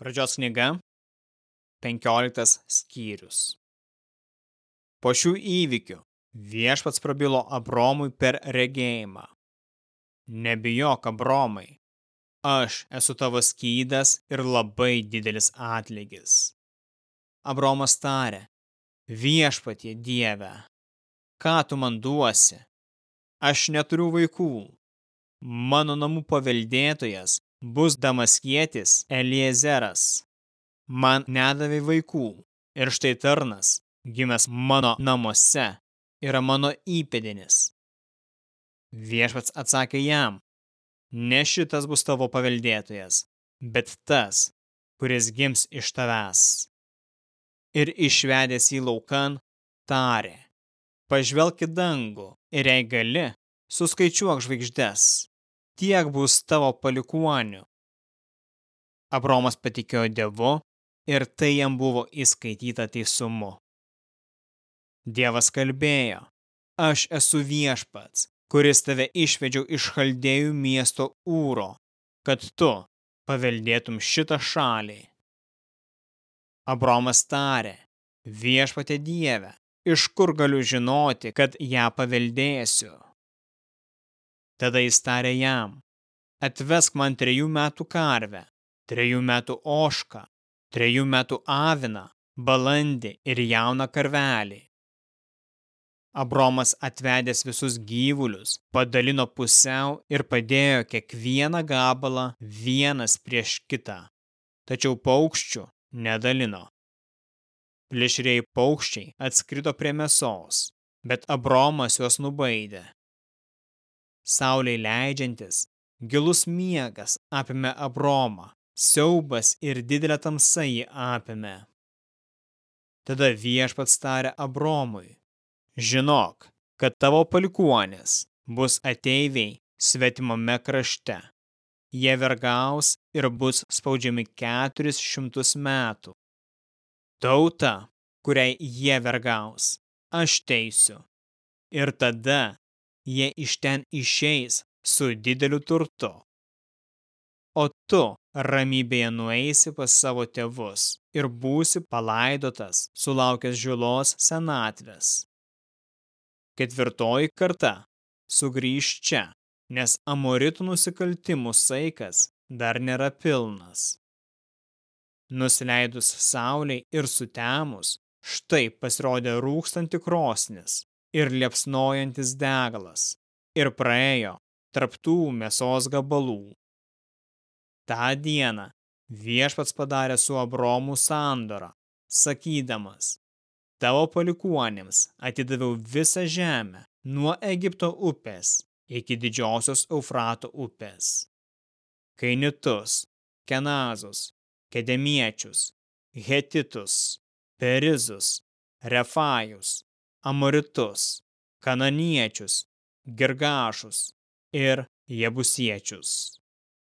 Pradžios knyga, 15 skyrius. Po šių įvykių viešpats prabilo Abromui per regėjimą. Nebijok, Abromai, aš esu tavo skydas ir labai didelis atlygis. Abromas tarė, viešpatie Dieve, ką tu man duosi? Aš neturiu vaikų. Mano namų paveldėtojas bus damaskietis Eliezeras. Man nedavė vaikų ir štai tarnas, gimęs mano namuose, yra mano įpėdinis. Viešpats atsakė jam, ne šitas bus tavo paveldėtojas, bet tas, kuris gims iš tavęs. Ir išvedęs į laukan, tarė, pažvelk į dangų ir jei gali, suskaičiuok žvaigždes tiek bus tavo palikuonių. Abromas patikėjo Dievu ir tai jam buvo įskaityta teisumu. Dievas kalbėjo, aš esu viešpats, kuris tave išvedžiau iš chaldėjų miesto Ūro, kad tu paveldėtum šitą šalį. Abromas tarė, viešpatė Dieve, iš kur galiu žinoti, kad ją paveldėsiu? Tada jis tarė jam, atvesk man trejų metų karvę, trejų metų ošką, trejų metų aviną, balandį ir jauną karvelį. Abromas atvedęs visus gyvulius, padalino pusiau ir padėjo kiekvieną gabalą vienas prieš kitą, tačiau paukščių nedalino. Plėšrėjai paukščiai atskrido prie mėsos, bet Abromas juos nubaidė. Sauliai leidžiantis, gilus miegas apėmė Abromą, siaubas ir didelė tamsa jį apėmė. Tada viešpats tarė Abromui, žinok, kad tavo palikuonis bus ateiviai svetimame krašte. Jie vergaus ir bus spaudžiami keturis šimtus metų. Tauta, kuriai jie vergaus, aš teisiu. Ir tada jie iš ten išeis su dideliu turtu. O tu ramybėje nueisi pas savo tėvus ir būsi palaidotas, sulaukęs žilos senatvės. Ketvirtoji karta sugrįž čia, nes amoritų nusikaltimų saikas dar nėra pilnas. Nusileidus sauliai ir sutemus, štai pasirodė rūkstanti krosnis, ir liepsnojantis degalas, ir praėjo tarptų mėsos gabalų. Ta diena viešpats padarė su Abromu sandorą, sakydamas, tavo palikuonėms atidaviau visą žemę nuo Egipto upės iki didžiosios Eufrato upės. Kainitus, Kenazus, Kedemiečius, Hetitus, Perizus, Refajus, Amoritus, Kananiečius, Girgašus ir Jebusiečius.